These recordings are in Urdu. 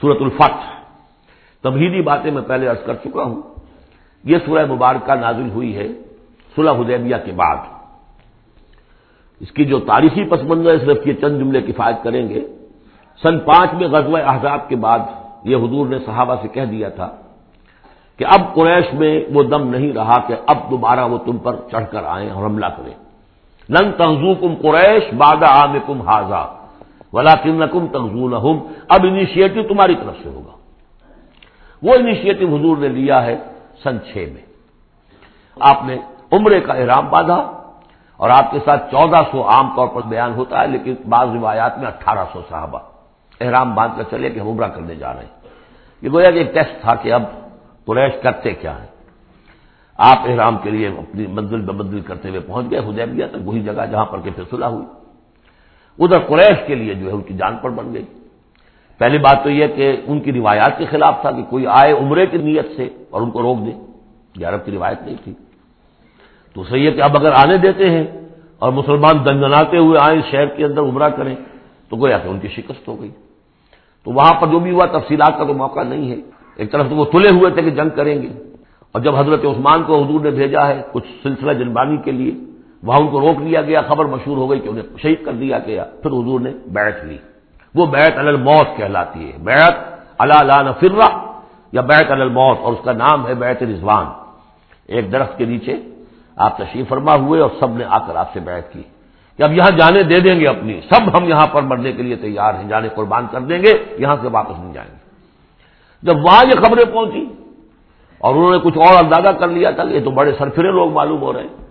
سورت الفتح۔ تبہیدی باتیں میں پہلے عرض کر چکا ہوں۔ یہ سورہ مبارکہ نازل ہوئی ہے صلح حدیبیہ کے بعد۔ اس کی جو تاریخی پس منظر صرف یہ چند جملے کفایت کریں گے۔ سن پانچ میں غزوہ احزاب کے بعد یہ حضور نے صحابہ سے کہہ دیا تھا کہ اب قریش میں وہ دم نہیں رہا کہ اب دوبارہ وہ تم پر چڑھ کر آئیں اور حملہ کریں۔ نن تنظو کم قریش بادہ عام کم حاضا ولا کن کم تنظول اب انیشیٹو تمہاری طرف سے ہوگا۔ وہ انیشیٹو حضور نے لیا ہے سن چھ میں۔ آپ نے عمرے کا احرام باندھا اور آپ کے ساتھ چودہ سو عام طور پر بیان ہوتا ہے، لیکن بعض روایات میں اٹھارہ سو صحابہ احرام باندھ کر چلے کہ ہم عمرہ کرنے جا رہے ہیں۔ یہ گویا کہ ایک ٹیسٹ تھا کہ اب قریش کرتے کیا ہیں۔ آپ احرام کے لیے اپنی منزل بے منزل کرتے ہوئے پہنچ گئے، حدیبیہ تک وہی جگہ جہاں پر کہ پھر صلح ہوئی۔ ادھر قریش کے لیے جو ہے ان کی جان پر بن گئی۔ پہلی بات تو یہ کہ ان کی روایات کے خلاف تھا کہ کوئی آئے عمرے کی نیت سے اور ان کو روک دے۔ یہ عرب کی روایت نہیں تھی۔ تو صحیح ہے کہ اب اگر آنے دیتے ہیں اور مسلمان دنگناتے ہوئے آئیں شہر کے اندر عمرہ کریں تو گویا کہ ان کی شکست ہو گئی۔ تو وہاں پر جو بھی ہوا تفصیلات کا تو موقع نہیں ہے۔ ایک طرف تو وہ تلے ہوئے تھے کہ جنگ کریں گے۔ اور جب حضرت عثمان کو حضور نے بھیجا ہے کچھ سلسلہ جنبانی کے لیے وہاں ان کو روک لیا گیا، خبر مشہور ہو گئی کہ انہیں شہید کر دیا گیا، پھر حضور نے بیٹھ لی۔ وہ بیت الموت کہلاتی ہے۔ بیت اللہ فرا یا بیت الموت، اور اس کا نام ہے بیت رضوان۔ ایک درخت کے نیچے آپ تشریف فرما ہوئے اور سب نے آ کر آپ سے بیعت کی۔ کہ اب یہاں جانے دے دیں گے اپنی۔ سب ہم یہاں پر مرنے کے لیے تیار ہیں، جانے قربان کر دیں گے، یہاں سے واپس نہیں جائیں گے۔ جب وہاں یہ خبریں پہنچی اور انہوں نے کچھ اور اندازہ کر لیا تھا یہ تو بڑے سرفرے لوگ معلوم ہو رہے ہیں۔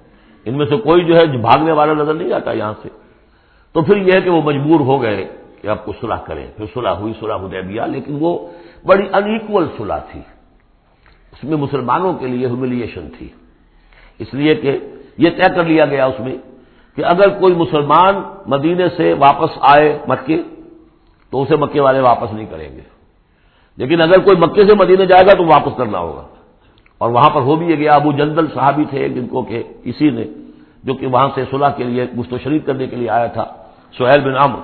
ان میں سے کوئی جو ہے بھاگنے والا نظر نہیں آتا یہاں سے۔ تو پھر یہ ہے کہ وہ مجبور ہو گئے کہ اب کچھ صلح کریں۔ پھر صلح ہوئی، صلح ہو لیکن وہ بڑی انیکول صلح تھی۔ اس میں مسلمانوں کے لیے ہیوملیشن تھی۔ اس لیے کہ یہ طے کر لیا گیا اس میں کہ اگر کوئی مسلمان مدینے سے واپس آئے مکے، تو اسے مکے والے واپس نہیں کریں گے۔ لیکن اگر کوئی مکے سے مدینے جائے گا تو واپس کرنا ہوگا۔ اور وہاں پر ہو بھی گیا ابو جندل صحابی تھے جن کو کہ اسی نے، جو کہ وہاں سے صلح کے لیے گفت و شریف کرنے کے لیے آیا تھا، سہیل بن عمر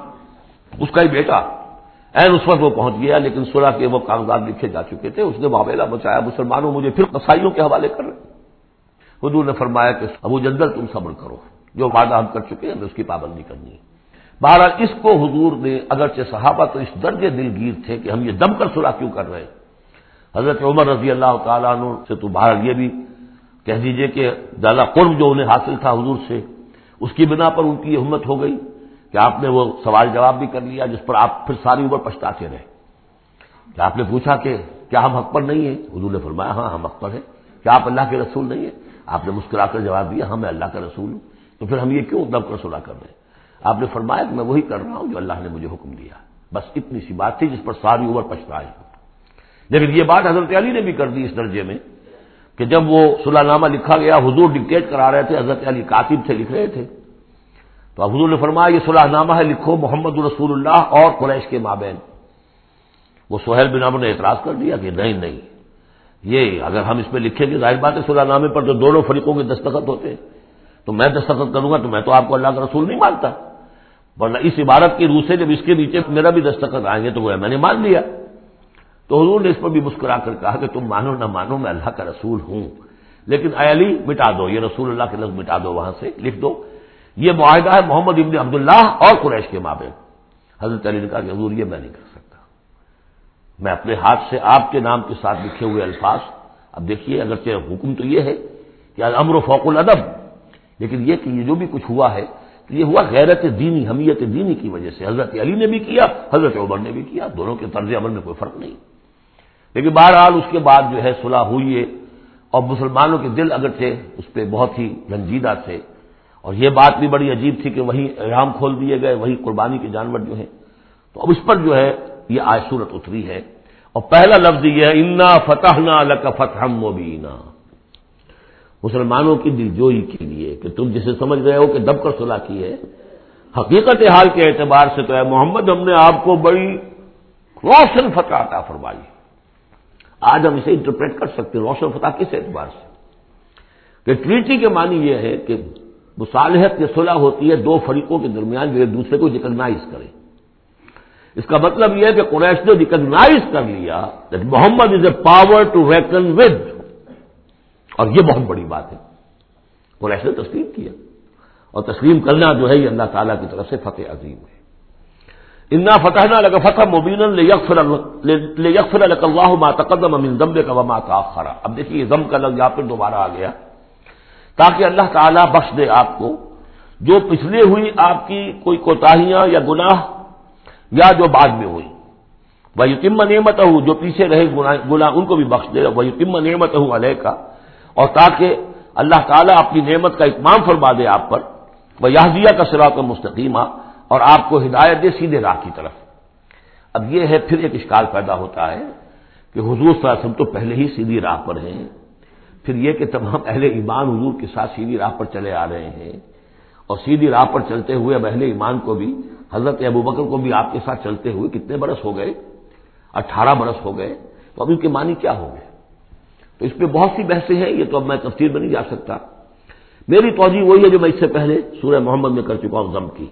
اس کا ہی بیٹا۔ این اس وقت وہ پہنچ گیا، لیکن صلح کے وہ کاغذات لکھے جا چکے تھے، اس نے معاملہ بچایا۔ مسلمانوں مجھے پھر قصائیوں کے حوالے کر رہے حضور نے فرمایا کہ ابو جندل تم صبر کرو، جو وعدہ ہم کر چکے ہیں، ہمیں اس کی پابندی کرنی ہے۔ بہرحال اس کو حضور نے، اگرچہ صحابہ تو اس درجے دلگیر تھے کہ ہم یہ دم کر سلا کیوں کر رہے ہیں حضرت عمر رضی اللہ تعالیٰ عنہ سے تو بہرحال یہ بھی کہہ دیجیے کہ زیادہ قرب جو انہیں حاصل تھا حضور سے، اس کی بنا پر ان کی یہ ہمت ہو گئی کہ آپ نے وہ سوال جواب بھی کر لیا جس پر آپ پھر ساری عمر پچھتاتے رہے۔ کہ آپ نے پوچھا کہ کیا ہم حق پر نہیں ہیں؟ حضور نے فرمایا ہاں ہم حق پر ہیں۔ کیا آپ اللہ کے رسول نہیں ہیں؟ آپ نے مسکرا کر جواب دیا ہاں میں اللہ کا رسول ہوں۔ تو پھر ہم یہ کیوں دب کر سلا کر رہے ہیں؟ آپ نے فرمایا کہ میں وہی کر رہا ہوں جو اللہ نے مجھے حکم دیا۔ بس اتنی سی بات تھی جس پر ساری عمر پچھتائی۔ لیکن یہ بات حضرت علی نے بھی کر دی اس درجے میں کہ جب وہ صلاح نامہ لکھا گیا، حضور ڈکٹیٹ کرا رہے تھے، حضرت علی کاتب سے لکھ رہے تھے۔ تو حضور نے فرمایا، یہ صلاح نامہ ہے، لکھو محمد رسول اللہ اور قریش کے مابین۔ وہ سہیل بن عمر نے اعتراض کر دیا کہ نہیں نہیں۔ یہ اگر ہم اس میں لکھیں گے، ظاہر بات ہے صلاح نامے پر جو دونوں فریقوں کے دستخط ہوتے ہیں تو میں دستخط کروں گا تو میں تو آپ کو اللہ کا رسول نہیں مانتا۔ ورنہ اس عبارت کی روح سے جب اس کے نیچے میرا بھی دستخط آئیں گے تو وہ میں نے مان لیا۔ تو حضور نے اس پر بھی مسکرا کر کہا کہ تم مانو نہ مانو، میں اللہ کا رسول ہوں۔ لیکن اے علی، مٹا دو، یہ رسول اللہ کے لفظ مٹا دو، وہاں سے لکھ دو۔ یہ معاہدہ ہے محمد ابن عبداللہ اور قریش کے مابین۔ حضرت علی نے کہا کہ حضور، یہ میں نہیں کر سکتا۔ میں اپنے ہاتھ سے آپ کے نام کے ساتھ لکھے ہوئے الفاظ۔ اب دیکھیے، اگرچہ حکم تو یہ ہے کہ امر و فوق الادب، لیکن یہ کہ یہ جو بھی کچھ ہوا ہے یہ ہوا غیرت دینی، حمیت دینی کی وجہ سے۔ حضرت علی نے بھی کیا، حضرت عمر نے بھی کیا، دونوں کے طرز عمل میں کوئی فرق نہیں۔ لیکن بہرحال اس کے بعد جو ہے صلاح ہوئی ہے اور مسلمانوں کے دل اگرچہ اس پہ بہت ہی رنجیدہ تھے۔ اور یہ بات بھی بڑی عجیب تھی کہ وہی احرام کھول دیے گئے وہی قربانی کے جانور جو ہیں۔ تو اب اس پر جو ہے یہ آج صورت اتری ہے۔ اور پہلا لفظ یہ ہے، انا فتح نہ فتح مبینہ مسلمانوں کی دلجوئی کے لیے کہ تم جسے سمجھ رہے ہو کہ دب کر صلاح کی ہے۔ حقیقت حال کے اعتبار سے تو ہے محمد، ہم نے آپ کو بڑی روشن فتح عطا فرمائی۔ آج ہم اسے انٹرپریٹ کر سکتے ہیں۔ روشن فتح کس اعتبار سے؟ کہ ٹریٹی کے معنی یہ ہے کہ مصالحت کی صلاح ہوتی ہے دو فریقوں کے درمیان جو ایک دوسرے کو ریکگنائز کریں۔ اس کا مطلب یہ ہے کہ قریش نے ریکگنائز کر لیا that Muhammad is a power to reckon with اور یہ بہت بڑی بات ہے۔ قریش نے تسلیم کیا۔ اور تسلیم کرنا جو ہے یہ اللہ تعالیٰ کی طرف سے فتح عظیم ہے۔ انا فتح نہ لگا فتح مبین یکفر اللہ ماتقدم امین ضم کا وما تاخرا اب دیکھیے ضم کا لفظ یہاں پھر دوبارہ آ گیا۔ تاکہ اللہ تعالیٰ بخش دے آپ کو۔ جو پچھلے ہوئی آپ کی کوئی کوتاہیاں یا گناہ یا جو بعد میں ہوئی۔ وہ یتیم نعمت ہوں جو پیچھے رہے گناہ ان کو بھی بخش دے۔ وہ یتیم نعمت ہوں علیہ کا اور تاکہ اللہ تعالیٰ اپنی نعمت کا اتمام فرما دے آپ پر۔ وہ یازیہ کا سراط مستقیمہ اور آپ کو ہدایت دے سیدھے راہ کی طرف۔ اب یہ ہے، پھر ایک اشکال پیدا ہوتا ہے کہ حضور صلی اللہ علیہ وسلم تو پہلے ہی سیدھی راہ پر ہیں۔ پھر یہ کہ تمام اہل ایمان حضور کے ساتھ سیدھی راہ پر چلے آ رہے ہیں۔ اور سیدھی راہ پر چلتے ہوئے اب اہل ایمان کو بھی، حضرت ابو بکر کو بھی آپ کے ساتھ چلتے ہوئے کتنے برس ہو گئے؟ اٹھارہ برس ہو گئے۔ تو اب ان کے معنی کیا ہو گئے؟ تو اس پہ بہت سی بحثیں ہیں، یہ تو اب میں تفصیل میں نہیں جا سکتا۔ میری توجہ وہی ہے جو میں اس سے پہلے سورہ محمد میں کر چکا ہوں ضم کی۔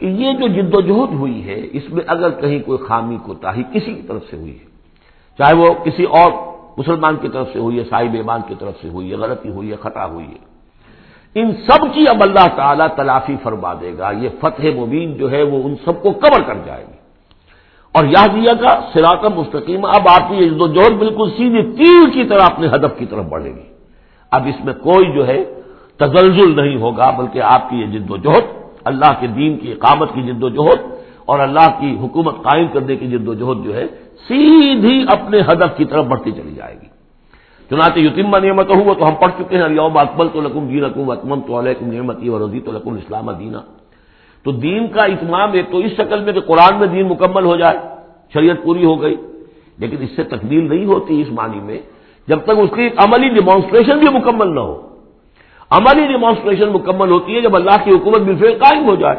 کہ یہ جو جد و جہد ہوئی ہے، اس میں اگر کہیں کوئی خامی کو تاہی کسی کی طرف سے ہوئی ہے، چاہے وہ کسی اور مسلمان کی طرف سے ہوئی ہے، صاحب ایمان کی طرف سے ہوئی ہے، غلطی ہوئی ہے، خطا ہوئی ہے، ان سب کی اب اللہ تعالیٰ تلافی فرما دے گا، یہ فتح مبین جو ہے وہ ان سب کو کور کر جائے گی۔ اور یہ دیا کا سراکم مستقیم، اب آپ کی یہ جوہر بالکل سیدھی تیر کی طرح اپنے ہدف کی طرف بڑھے گی۔ اب اس میں کوئی جو ہے تزلزل نہیں ہوگا، بلکہ آپ کی یہ جد و جہد اللہ کے دین کی اقامت کی جد و جہد اور اللہ کی حکومت قائم کرنے کی جد و جہد جو ہے سیدھی اپنے ہدف کی طرف بڑھتی چلی جائے گی۔ چنانچہ یتیم نعمت ہوا تو ہم پڑھ چکے ہیں یوم اکبل تو لکم دین اکم اکمم تو علیکم نعمتی و رضی تو لکم اسلام دینا۔ تو دین کا اتمام ایک تو اس شکل میں کہ قرآن میں دین مکمل ہو جائے، شریعت پوری ہو گئی، لیکن اس سے تکمیل نہیں ہوتی اس معنی میں، جب تک اس کی عملی ڈیمانسٹریشن بھی مکمل نہ ہو۔ عملی ڈیمانسٹریشن مکمل ہوتی ہے جب اللہ کی حکومت بالفعل قائم ہو جائے۔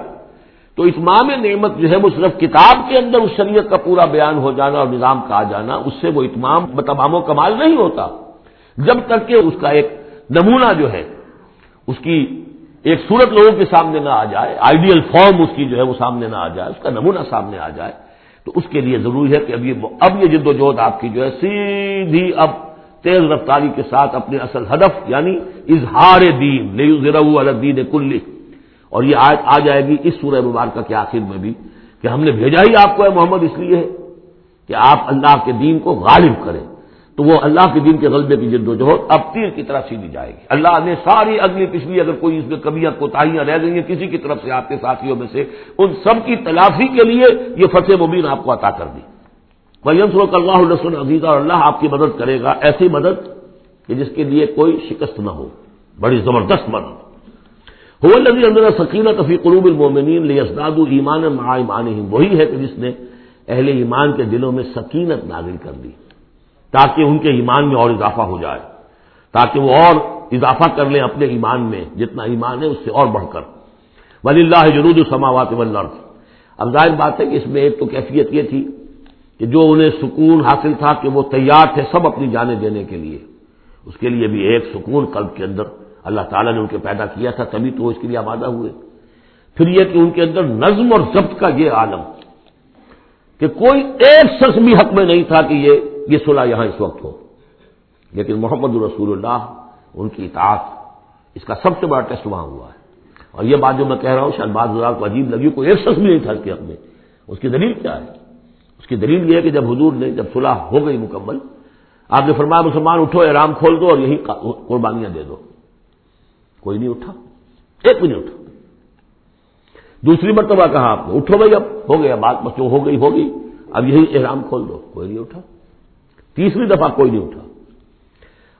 تو اتمام نعمت جو ہے وہ صرف کتاب کے اندر اس شریعت کا پورا بیان ہو جانا اور نظام کا آ جانا، اس سے وہ اتمام تمام و کمال نہیں ہوتا۔ جب تک کہ اس کا ایک نمونہ جو ہے، اس کی ایک صورت لوگوں کے سامنے نہ آ جائے آئیڈیل فارم اس کی جو ہے وہ سامنے نہ آ جائے، اس کا نمونہ سامنے آ جائے، تو اس کے لیے ضروری ہے کہ اب یہ اب یہ جد و جہد آپ کی جو ہے، سیدھی اب تیز رفتاری کے ساتھ اپنے اصل ہدف یعنی اظہار دین ضرو الدین کلی اور یہ آج آ جائے گی اس سورہ مبارکہ کے آخر میں بھی کہ ہم نے بھیجا ہی آپ کو ہے محمد، اس لیے ہے کہ آپ اللہ کے دین کو غالب کریں۔ تو وہ اللہ کے دین کے غلبے کی جد و جہد اب تیر کی طرف سیدھی جائے گی۔ اللہ نے ساری اگلی پچھلی اگر کوئی اس میں کبیاں کوتاہیاں رہ گئی ہیں، کسی کی طرف سے آپ کے ساتھیوں میں سے، ان سب کی تلافی کے لیے یہ فتح مبین آپ کو عطا کر دی۔ سروک اللہ الرسن عزیزہ اور اللہ آپ کی مدد کرے گا، ایسی مدد کہ جس کے لیے کوئی شکست نہ ہو، بڑی زبردست مدد۔ ہو نبی اندر سکینت فی قروب المومنین لیسداد ایمان ایمان وہی ہے کہ جس نے اہل ایمان کے دلوں میں سکینت نازل کر دی، تاکہ ان کے ایمان میں اور اضافہ ہو جائے، تاکہ وہ اور اضافہ کر لیں اپنے ایمان میں، جتنا ایمان ہے اس سے اور بڑھ کر۔ ولی اللہ جرود السماوات والارض اب ظاہر بات ہے کہ اس میں ایک تو کیفیت یہ تھی کہ جو انہیں سکون حاصل تھا کہ وہ تیار تھے سب اپنی جانیں دینے کے لیے، اس کے لیے بھی ایک سکون قلب کے اندر اللہ تعالیٰ نے ان کے پیدا کیا تھا، تبھی تو اس کے لیے آمادہ ہوئے۔ پھر یہ کہ ان کے اندر نظم اور ضبط کا یہ عالم کہ کوئی ایک شخص بھی حق میں نہیں تھا کہ یہ یہ صلح یہاں اس وقت ہو۔ لیکن محمد الرسول اللہ، ان کی اطاعت، اس کا سب سے بڑا ٹیسٹ وہاں ہوا ہے۔ اور یہ بات جو میں کہہ رہا ہوں، شاید بعض کو عجیب لگی، کوئی ایک شخص بھی نہیں تھا اس کے حق میں۔ اس کی دلیل کیا ہے؟ کی دلیل یہ ہے کہ جب حضور نے جب صلح ہو گئی مکمل، آپ نے فرمایا، مسلمان اٹھو، احرام کھول دو اور یہی قربانیاں دے دو۔ کوئی نہیں اٹھا۔ ایک بھی نہیں اٹھا۔ دوسری مرتبہ کہا آپ نے، اٹھو بھائی اب، ہو گیا، بات بس جو ہو گئی ہوگی اب یہی احرام کھول دو۔ کوئی نہیں اٹھا۔ تیسری دفعہ کوئی نہیں اٹھا۔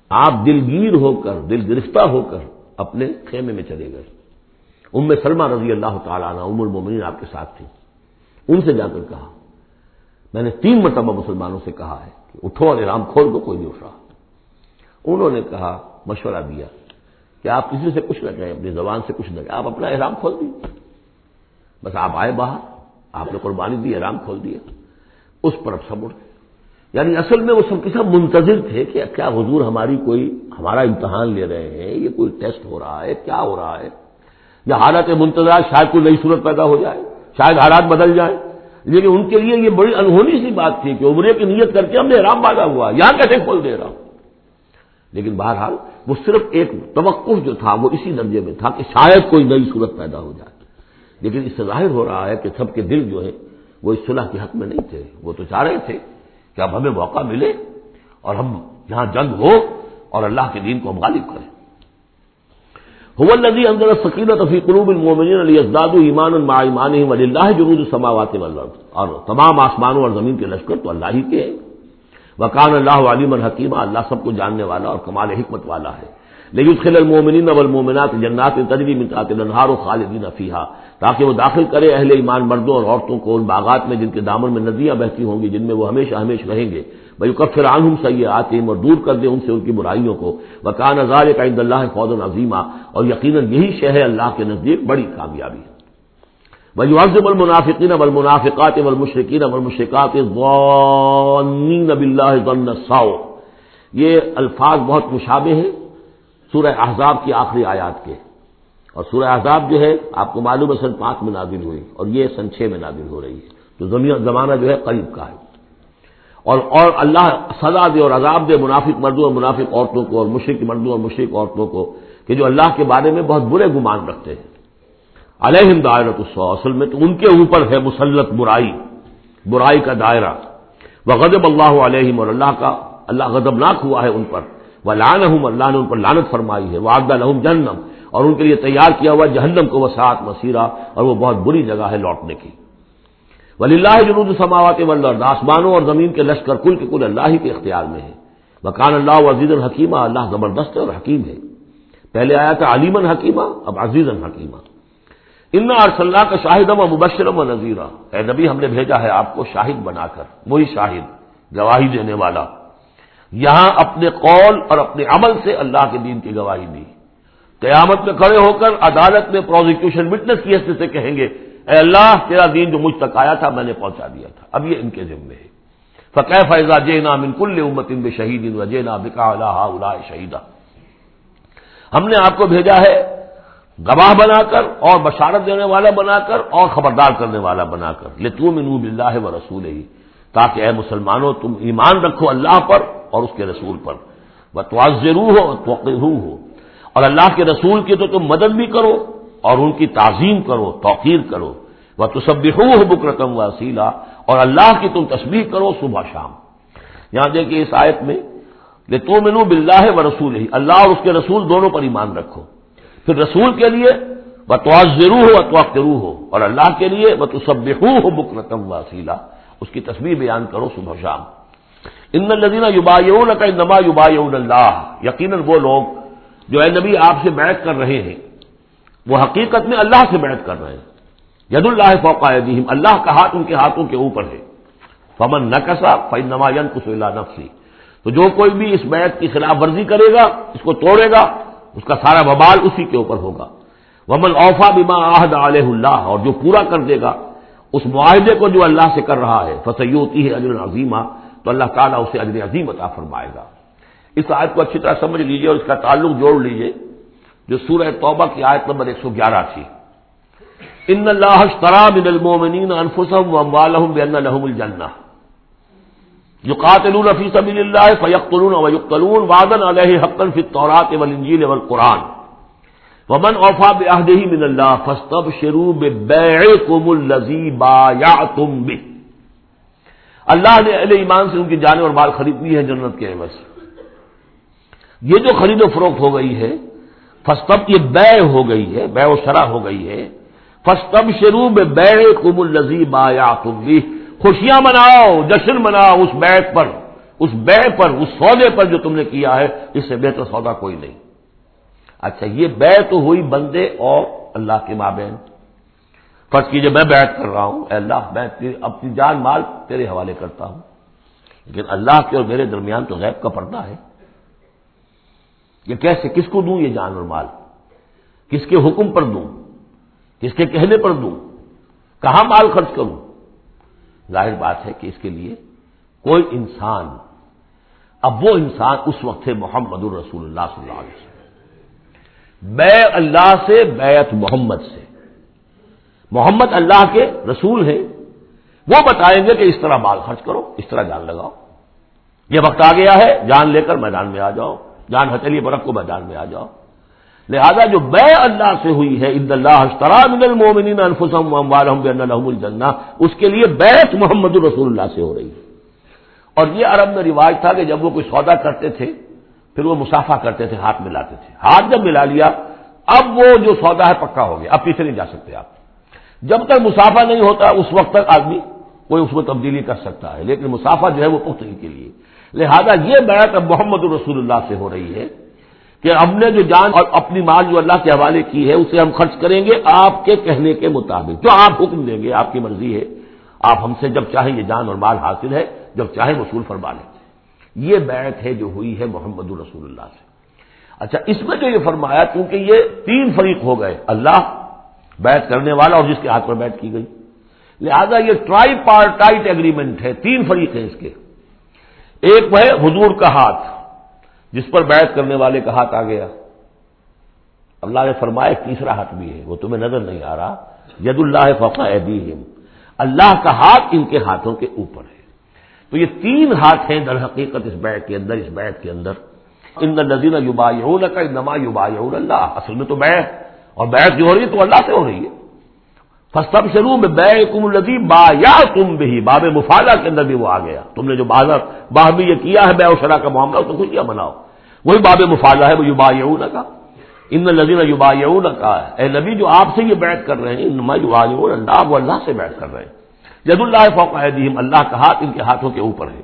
آپ دلگیر ہو کر، دل گرفتہ ہو کر اپنے خیمے میں چلے گئے۔ ام سلمہ رضی اللہ تعالیٰ عنہ، ام المومنین آپ کے ساتھ تھی ان سے جا کر کہا میں نے تین مرتبہ مسلمانوں سے کہا ہے کہ اٹھو اور احرام کھول دو، کوئی نہیں اٹھ رہا۔ انہوں نے کہا، مشورہ دیا کہ آپ کسی سے کچھ نہ کہیں، اپنی زبان سے کچھ نہ کہیں، آپ اپنا احرام کھول دیے بس آپ آئے باہر، آپ نے قربانی دی، احرام کھول دیا۔ اس پر اب سب اٹھ گئے۔ یعنی اصل میں وہ سب کے سب منتظر تھے کہ کیا حضور ہماری کوئی، ہمارا امتحان لے رہے ہیں، یہ کوئی ٹیسٹ ہو رہا ہے، کیا ہو رہا ہے۔ یا حالت منتظر شاید کوئی نئی صورت پیدا ہو جائے، شاید حالات بدل جائیں۔ لیکن ان کے لیے یہ بڑی انہونی سی بات تھی کہ عمرے کی نیت کر کے ہم نے رام باغا ہوا، یہاں کیسے کھول دے رہا ہوں لیکن بہرحال وہ صرف ایک توقف جو تھا وہ اسی درجے میں تھا کہ شاید کوئی نئی صورت پیدا ہو جائے۔ لیکن اس سے ظاہر ہو رہا ہے کہ سب کے دل جو ہے وہ اس صلح کے حق میں نہیں تھے۔ وہ تو چاہ رہے تھے کہ اب ہمیں موقع ملے اور ہم یہاں جنگ ہو اور اللہ کے دین کو ہم غالب کریں۔ النبی اندر سکینت فی قلوب المومنین علی ازداد ایمان مع ایمانہم وللہ جنود السماوات والارض. اور تمام آسمانوں اور زمین کے لشکر تو اللہ ہی کے ہیں. وکان اللہ علیم الحکیمہ اللہ سب کو جاننے والا اور کمال حکمت والا ہے. لیکن خل المومنین والمومنات جنات تجری من تحت الانہار خالدین فیہا، تاکہ وہ داخل کرے اہل ایمان مردوں اور عورتوں کو ان باغات میں جن کے دامن میں ندیاں بہتی ہوں گی، جن میں وہ ہمیشہ ہمیشہ رہیں گے۔ بھائی کفر عنہم سیئاتہم اور دور کر دے ان سے ان کی برائیوں کو۔ وکان ذالک عند اللہ فوز عظیمہ اور یقیناً یہی شے ہے اللہ کے نزدیک بڑی کامیابی۔ ہے بھائی عزم المنافقین والمنافقات والمشرکین والمشرکات الظانین باللہ ظن یہ الفاظ بہت مشابہ ہیں۔ سورہ احزاب کی آخری آیات کے۔ اور سورہ احزاب جو ہے، آپ کو معلوم ہے سن پانچ میں نازل ہوئی۔ اور یہ سن چھ میں نازل ہو رہی ہے۔ تو زمانہ جو ہے، قریب کا ہے۔ اور اور اللہ سزا دے اور عذاب دے منافق مردوں اور منافق عورتوں کو اور مشرق مردوں اور مشرق عورتوں کو کہ جو اللہ کے بارے میں بہت برے گمان رکھتے ہیں۔ علیہم دائرۃ السو اصل میں تو ان کے اوپر ہے مسلط برائی۔ برائی کا دائرہ۔ وہ غدب اللہ علیہم اور اللہ کا اللہ غضبناک ہوا ہے ان پر۔ وہ لان اللہ نے ان پر لانت فرمائی ہے وہ آگدہ جہنم اور ان کے لیے تیار کیا ہوا جہنم کو وسعت مسیرہ، اور وہ بہت بری جگہ ہے لوٹنے کی۔ ولی اللہ جنوب سماوات ولر آسمانوں اور زمین کے لشکر، کل کے کل اللہ ہی کے اختیار میں ہے مکان اللہ عزیز الحکیمہ اللہ زبردست ہے اور حکیم ہے۔ پہلے آیا تھا علیمن حکیمہ اب عزیز الحکیمہ ان اللہ کا شاہدم و مبشرم و نذیرہ اے نبی، ہم نے بھیجا ہے آپ کو شاہد بنا کر، وہی شاہد، گواہی دینے والا۔ یہاں اپنے قول اور اپنے عمل سے اللہ کے دین کی گواہی دی۔ قیامت میں کھڑے ہو کر عدالت میں پروزیکیوشن وٹنس کی حیثیت سے کہیں گے، اے اللہ، تیرا دین جو مجھ تک آیا تھا، میں نے پہنچا دیا تھا۔ اب یہ ان کے ذمے ہے۔ فقہ فیضا جے نام ان کل امت ان بے شہید ان وجے نا بکا اللہ شہیدہ ہم نے آپ کو بھیجا ہے گواہ بنا کر اور بشارت دینے والا بنا کر اور خبردار کرنے والا بنا کر۔ لے تم انو بلّہ و رسول ہی تاکہ اے مسلمانوں تم ایمان رکھو اللہ پر۔ اور اس کے رسول پر۔ بتواز ہو توقع ہو اور اللہ کے رسول کی تو تم مدد بھی کرو اور ان کی تعظیم کرو، توقیر کرو۔ وہ تو سب ہو بک رقم اور اللہ کی تم تصویر کرو صبح شام۔ یہاں دیکھیے اس آیت میں تو منو بلّہ و رسول ہی اللہ اور اس کے رسول دونوں پر ایمان رکھو۔ پھر رسول کے لیے وہ ضرور ہو تو ہو اور اللہ کے لیے وہ سب ہو بک اس کی تصویر بیان کرو صبح شام۔ ان لدینہ یوبا کا نما یوبا اللہ یقیناً وہ لوگ جو اے نبی آپ سے بیعت کر رہے ہیں، وہ حقیقت میں اللہ سے بیعت کر رہے ہیں۔ ید اللہ فوقا دیم اللہ کا ہاتھ ان کے ہاتھوں کے اوپر ہے۔ فمن نہ کسا فن نما کس نفسی۔ تو جو کوئی بھی اس بیعت کی خلاف ورزی کرے گا، اس کو توڑے گا، اس کا سارا ببال اسی کے اوپر ہوگا۔ ومن اوفا بما عہد علیہ اللہ، اور جو پورا کر دے گا، اس معاہدے کو جو اللہ سے کر رہا ہے فسیوتی ہے اجر عظیمہ تو اللہ تعالیٰ اسے اجر عظیم عطا فرمائے گا۔ اس آیت کو اچھی طرح سمجھ لیجیے اور اس کا تعلق جوڑ لیجیے، جو سورہ توبہ کی آیت نمبر ایک سو گیارہ تھی۔ ان اللہ اشترا من المومنین انفسهم واموالهم بان لهم الجنہ۔ یقاتلون فی سبیل اللہ فیقتلون ویقتلون وعدا علیہ حقا فی التوراۃ والانجیل والقرآن۔ ومن اوفا بعہدہ من اللہ فاستبشروا ببیعکم الذی بایعتم به اللہ نے اہل ایمان سے ان کی جانیں اور مال خرید لی ہے جنت کے عوض۔ یہ جو خرید و فروخت ہو گئی ہے فستب یہ بے ہو گئی ہے، بے و شرح ہو گئی ہے۔ فستب شروع میں بے کم الزیب آیا تم بھی خوشیاں مناؤ، جشن مناؤ اس بیت پر۔ اس بے پر، اس سودے پر جو تم نے کیا ہے، اس سے بہتر سودا کوئی نہیں۔ اچھا یہ بے تو ہوئی بندے اور اللہ کے ماں بہن فرض کیجیے میں بیٹھ کر رہا ہوں، اے اللہ، میں اپنی جان مال تیرے حوالے کرتا ہوں۔ لیکن اللہ کے اور میرے درمیان تو غیب کا پردہ ہے۔ یہ کیسے، کس کو دوں یہ جان اور مال؟ کس کے حکم پر دوں؟ کس کے کہنے پر دوں؟ کہاں مال خرچ کروں؟ ظاہر بات ہے کہ اس کے لیے کوئی انسان، اب وہ انسان اس وقت ہے محمد الرسول اللہ صلی اللہ علیہ وسلم۔ بے اللہ سے بیعت محمد سے۔ محمد اللہ کے رسول ہیں، وہ بتائیں گے کہ اس طرح مال خرچ کرو، اس طرح جان لگاؤ۔ یہ وقت آ گیا ہے، جان لے کر میدان میں آ جاؤ۔ جان ہتھیلی برف کو میدان میں آ جاؤ۔ لہذا جو بے اللہ سے ہوئی ہے عند اللہ من المومنین انفسهم واموالهم بان لهم الجنہ، اس کے لیے بیت محمد رسول اللہ سے ہو رہی ہے۔ اور یہ عرب میں رواج تھا کہ جب وہ کوئی سودا کرتے تھے، پھر وہ مسافہ کرتے تھے، ہاتھ ملاتے تھے۔ ہاتھ جب ملا لیا، اب وہ جو سودا ہے، پکا ہو گیا۔ اب پیچھے نہیں جا سکتے آپ۔ جب تک مسافہ نہیں ہوتا اس وقت تک آدمی کوئی اس میں تبدیلی کر سکتا ہے، لیکن مسافہ جو ہے وہ پختگی کے لیے۔ لہذا یہ بیعت اب محمد رسول اللہ سے ہو رہی ہے کہ ہم نے جو جان اور اپنی مال جو اللہ کے حوالے کی ہے، اسے ہم خرچ کریں گے آپ کے کہنے کے مطابق۔ جو آپ حکم دیں گے، آپ کی مرضی ہے۔ آپ ہم سے جب چاہیں یہ جان اور مال حاصل ہے، جب چاہیں وصول فرما لیں۔ یہ بیعت ہے جو ہوئی ہے محمد الرسول اللہ سے۔ اچھا اس میں جو یہ فرمایا کیونکہ یہ تین فریق ہو گئے، اللہ بیعت کرنے والا اور جس کے ہاتھ پر بیعت کی گئی۔ لہذا یہ ٹرائی پارٹائٹ ایگریمنٹ ہے تین فریق ہیں اس کے۔ ایک ہے حضور کا ہاتھ، جس پر بیعت کرنے والے کا ہاتھ آ گیا۔ اللہ نے فرمایا تیسرا ہاتھ بھی ہے، وہ تمہیں نظر نہیں آ رہا۔ ید اللہ فقا اللہ کا ہاتھ ان کے ہاتھوں کے اوپر ہے۔ تو یہ تین ہاتھ ہیں در حقیقت اس بیت کے اندر، اس بیت کے اندر۔ ان نظین یوبا کا نما یوبا اللہ۔ اصل میں تو بیت۔ اور بیت جو ہو رہی ہے تو اللہ سے ہو رہی ہے۔ فسب شروع میں بے کم الدی با یا تم بھی باب مفادہ کے اندر بھی وہ آ گیا تم نے جو بازار باہ بھی یہ کیا ہے، بے و شرح کا معاملہ تو خوشیاں مناؤ وہی باب مفادہ ہے، وہ یوبا یون کا ان لذین یوبا یون کا اے نبی، جو آپ سے یہ بیٹھ کر رہے ہیں نما یوبا اللہ، وہ اللہ سے بیٹھ کر رہے ہیں۔ جد اللہ فوق اللہ کا ہاتھ ان کے ہاتھوں کے اوپر ہے۔